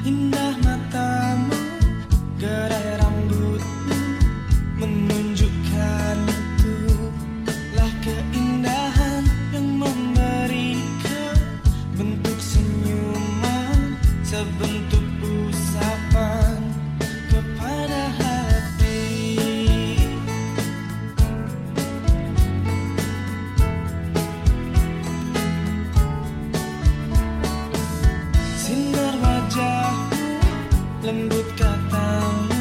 Indah matamu, gerai rambutmu Menunjukkan itulah keindahan Yang memberikan bentuk senyuman Sebentuk usapan lembut katamu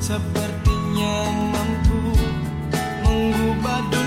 sepertinya mampu mengubah dunia.